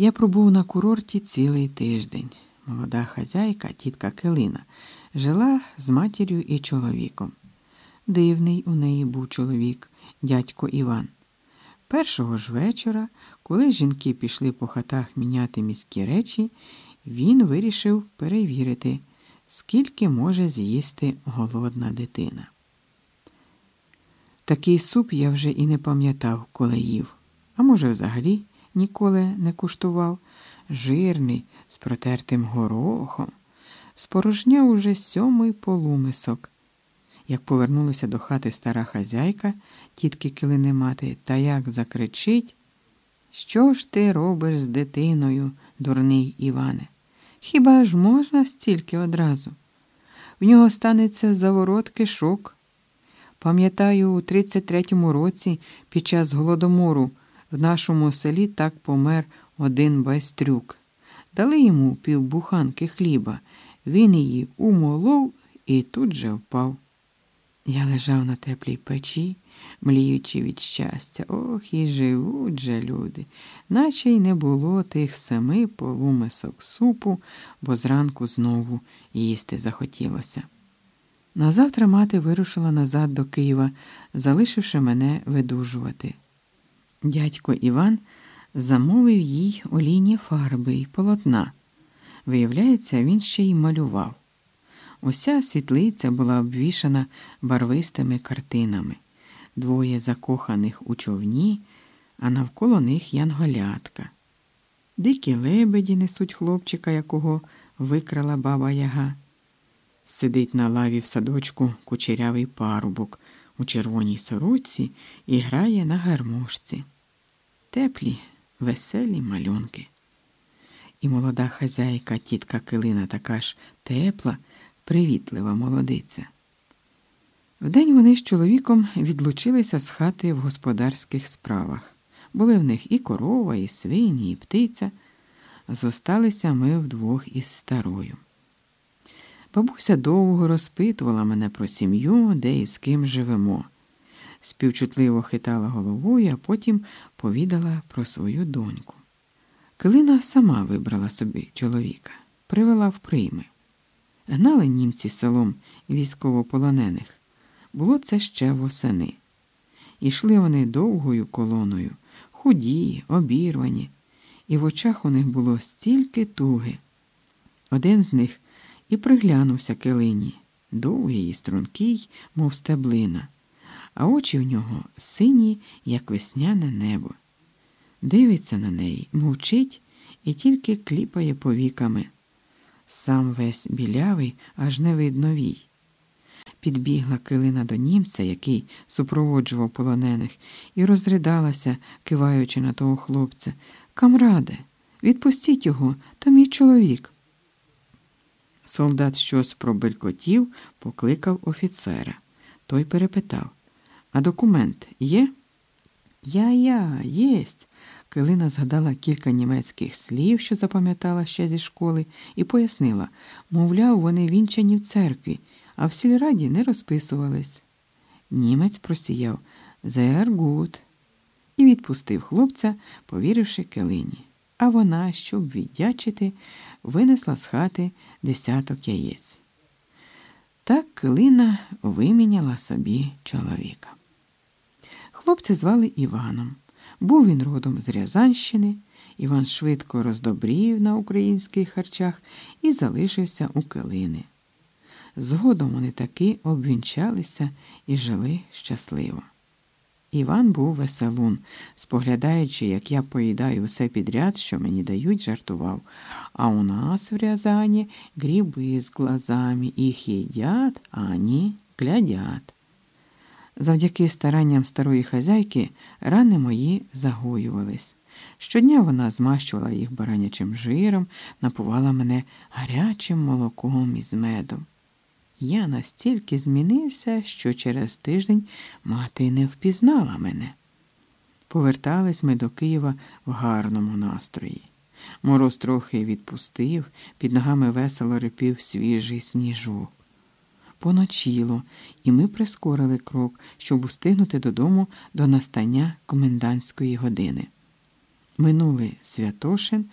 Я пробув на курорті цілий тиждень. Молода хазяйка, тітка Килина, жила з матір'ю і чоловіком. Дивний у неї був чоловік, дядько Іван. Першого ж вечора, коли жінки пішли по хатах міняти міські речі, він вирішив перевірити, скільки може з'їсти голодна дитина. Такий суп я вже і не пам'ятав, коли їв, а може, взагалі ніколи не куштував, жирний, з протертим горохом, спорожняв уже сьомий полумисок. Як повернулася до хати стара хазяйка, тітки килини мати, та як закричить Що ж ти робиш з дитиною, дурний Іване? Хіба ж можна стільки одразу? В нього станеться заворот кишок. Пам'ятаю, у 33-му році під час голодомору нашому селі так помер один байстрюк. Дали йому півбуханки хліба. Він її умолов і тут же впав. Я лежав на теплій печі, мліючи від щастя. Ох, і живуть же люди, наче й не було тих семи полумисок супу, бо зранку знову їсти захотілося. Назавтра мати вирушила назад до Києва, залишивши мене видужувати. Дядько Іван замовив їй олійні фарби й полотна. Виявляється, він ще й малював. Уся світлиця була обвішана барвистими картинами, двоє закоханих у човні, а навколо них янголятка. Дикі лебеді несуть хлопчика, якого викрала баба Яга. Сидить на лаві в садочку кучерявий парубок у червоній сорочці і грає на гармошці. Теплі, веселі малюнки. І молода хазяйка, тітка Килина, така ж тепла, привітлива молодиця. Вдень вони з чоловіком відлучилися з хати в господарських справах. Були в них і корова, і свині, і птиця. Зосталися ми вдвох із старою. Бабуся довго розпитувала мене про сім'ю, де і з ким живемо. Співчутливо хитала головою, а потім повідала про свою доньку. Килина сама вибрала собі чоловіка, привела в прийми. Гнали німці селом військовополонених. Було це ще восени. Ішли вони довгою колоною, худі, обірвані, і в очах у них було стільки туги. Один з них і приглянувся килині, довгий і стрункий, мов стеблина, а очі в нього сині, як весняне небо. Дивиться на неї, мовчить і тільки кліпає повіками. Сам весь білявий, аж не видно вій. Підбігла килина до німця, який супроводжував полонених, і розридалася, киваючи на того хлопця. Камраде, відпустіть його, то мій чоловік. Солдат щось пробелькотів, покликав офіцера. Той перепитав А документ є? Я, я, єсть. Килина згадала кілька німецьких слів, що запам'ятала ще зі школи, і пояснила мовляв, вони вінчані в церкві, а в сільраді не розписувались. Німець просіяв «Sehr gut» і відпустив хлопця, повіривши килині. А вона, щоб віддячити, винесла з хати десяток яєць. Так килина виміняла собі чоловіка. Хлопця звали Іваном. Був він родом з Рязанщини. Іван швидко роздобрів на українських харчах і залишився у килини. Згодом вони таки обвінчалися і жили щасливо. Іван був веселун, споглядаючи, як я поїдаю все підряд, що мені дають, жартував. А у нас в Рязані гриби з глазами їх їдять, а вони глядять. Завдяки старанням старої хазяйки рани мої загоювались. Щодня вона змащувала їх баранячим жиром, напувала мене гарячим молоком із медом. Я настільки змінився, що через тиждень мати не впізнала мене. Повертались ми до Києва в гарному настрої. Мороз трохи відпустив, під ногами весело рипів свіжий сніжок. Поночіло, і ми прискорили крок, щоб устигнути додому до настання комендантської години. Минули Святошин